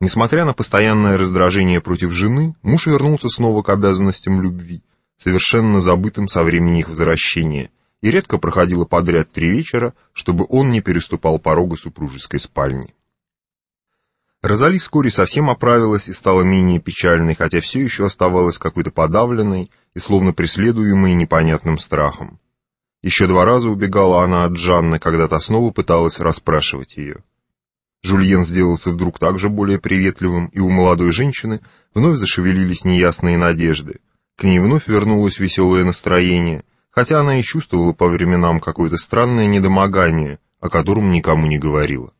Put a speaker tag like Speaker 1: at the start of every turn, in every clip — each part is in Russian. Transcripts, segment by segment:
Speaker 1: Несмотря на постоянное раздражение против жены, муж вернулся снова к обязанностям любви, совершенно забытым со времени их возвращения, и редко проходило подряд три вечера, чтобы он не переступал порога супружеской спальни. Розали вскоре совсем оправилась и стала менее печальной, хотя все еще оставалась какой-то подавленной и словно преследуемой непонятным страхом. Еще два раза убегала она от Жанны, когда та снова пыталась расспрашивать ее. Жульен сделался вдруг также более приветливым, и у молодой женщины вновь зашевелились неясные надежды. К ней вновь вернулось веселое настроение, хотя она и чувствовала по временам какое-то странное недомогание, о котором никому не говорила.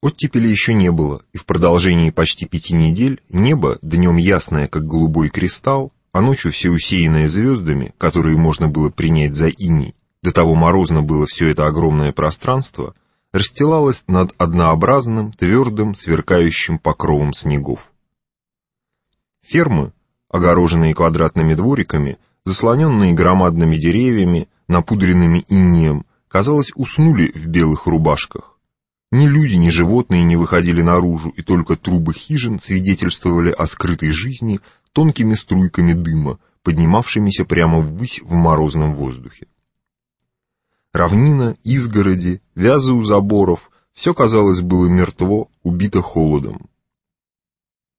Speaker 1: Оттепели еще не было, и в продолжении почти пяти недель небо, днем ясное, как голубой кристалл, а ночью все усеянное звездами, которые можно было принять за иней, до того морозно было все это огромное пространство, расстилалось над однообразным, твердым, сверкающим покровом снегов. Фермы, огороженные квадратными двориками, заслоненные громадными деревьями, напудренными инеем, казалось, уснули в белых рубашках. Ни люди, ни животные не выходили наружу, и только трубы хижин свидетельствовали о скрытой жизни тонкими струйками дыма, поднимавшимися прямо ввысь в морозном воздухе. Равнина, изгороди, вязы у заборов — все, казалось, было мертво, убито холодом.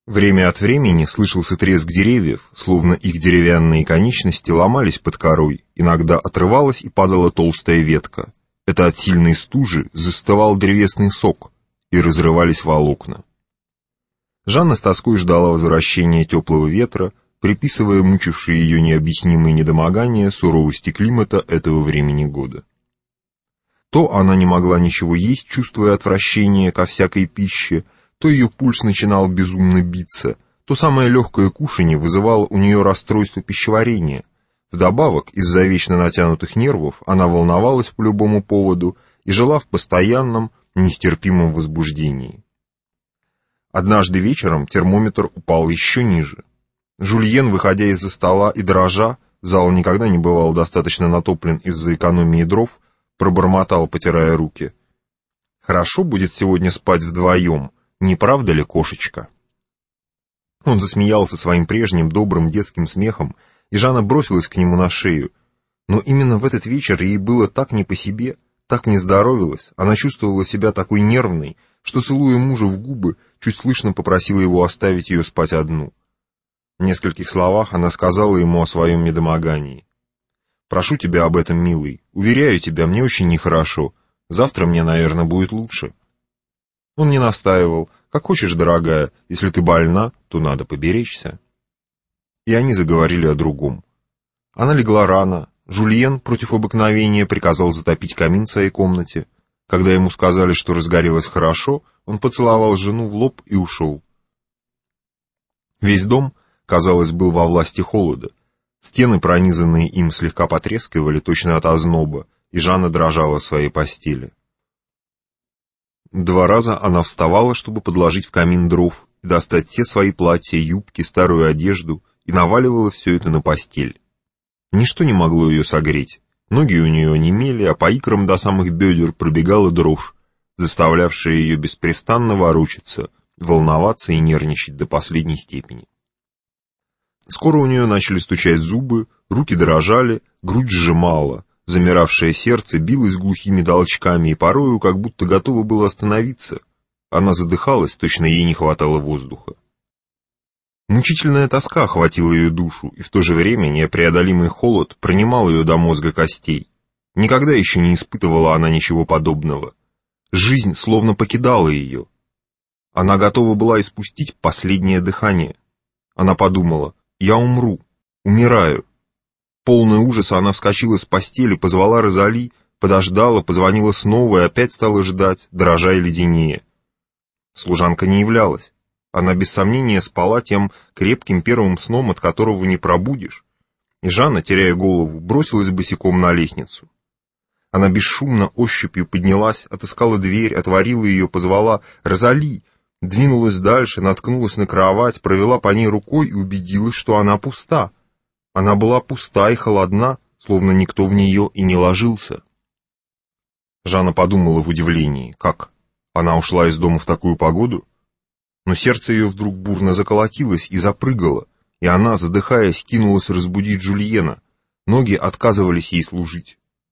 Speaker 1: Время от времени слышался треск деревьев, словно их деревянные конечности ломались под корой, иногда отрывалась и падала толстая ветка — это от сильной стужи застывал древесный сок, и разрывались волокна. Жанна с тоской ждала возвращения теплого ветра, приписывая мучившие ее необъяснимые недомогания суровости климата этого времени года. То она не могла ничего есть, чувствуя отвращение ко всякой пище, то ее пульс начинал безумно биться, то самое легкое кушанье вызывало у нее расстройство пищеварения, Вдобавок, из-за вечно натянутых нервов, она волновалась по любому поводу и жила в постоянном, нестерпимом возбуждении. Однажды вечером термометр упал еще ниже. Жульен, выходя из-за стола и дрожа, зал никогда не бывал достаточно натоплен из-за экономии дров, пробормотал, потирая руки. «Хорошо будет сегодня спать вдвоем, не правда ли, кошечка?» Он засмеялся своим прежним добрым детским смехом, и Жанна бросилась к нему на шею. Но именно в этот вечер ей было так не по себе, так не здоровилась, она чувствовала себя такой нервной, что, целуя мужа в губы, чуть слышно попросила его оставить ее спать одну. В нескольких словах она сказала ему о своем недомогании. «Прошу тебя об этом, милый. Уверяю тебя, мне очень нехорошо. Завтра мне, наверное, будет лучше». Он не настаивал. «Как хочешь, дорогая, если ты больна, то надо поберечься» и они заговорили о другом. Она легла рано, Жульен против обыкновения приказал затопить камин в своей комнате. Когда ему сказали, что разгорелось хорошо, он поцеловал жену в лоб и ушел. Весь дом, казалось, был во власти холода. Стены, пронизанные им, слегка потрескивали точно от озноба, и Жанна дрожала в своей постели. Два раза она вставала, чтобы подложить в камин дров и достать все свои платья, юбки, старую одежду — и наваливала все это на постель. Ничто не могло ее согреть. Ноги у нее немели, а по икрам до самых бедер пробегала дрожь, заставлявшая ее беспрестанно ворочаться, волноваться и нервничать до последней степени. Скоро у нее начали стучать зубы, руки дрожали, грудь сжимала, замиравшее сердце билось глухими толчками и порою как будто готово было остановиться. Она задыхалась, точно ей не хватало воздуха. Мучительная тоска охватила ее душу, и в то же время непреодолимый холод принимал ее до мозга костей. Никогда еще не испытывала она ничего подобного. Жизнь словно покидала ее. Она готова была испустить последнее дыхание. Она подумала, я умру, умираю. Полная ужаса она вскочила с постели, позвала Розали, подождала, позвонила снова и опять стала ждать, дрожа и леденее. Служанка не являлась. Она без сомнения спала тем крепким первым сном, от которого не пробудешь. И Жанна, теряя голову, бросилась босиком на лестницу. Она бесшумно ощупью поднялась, отыскала дверь, отворила ее, позвала «Розали!», двинулась дальше, наткнулась на кровать, провела по ней рукой и убедилась, что она пуста. Она была пуста и холодна, словно никто в нее и не ложился. Жанна подумала в удивлении, как? Она ушла из дома в такую погоду? Но сердце ее вдруг бурно заколотилось и запрыгало, и она, задыхаясь, кинулась разбудить Жульена. Ноги отказывались ей служить.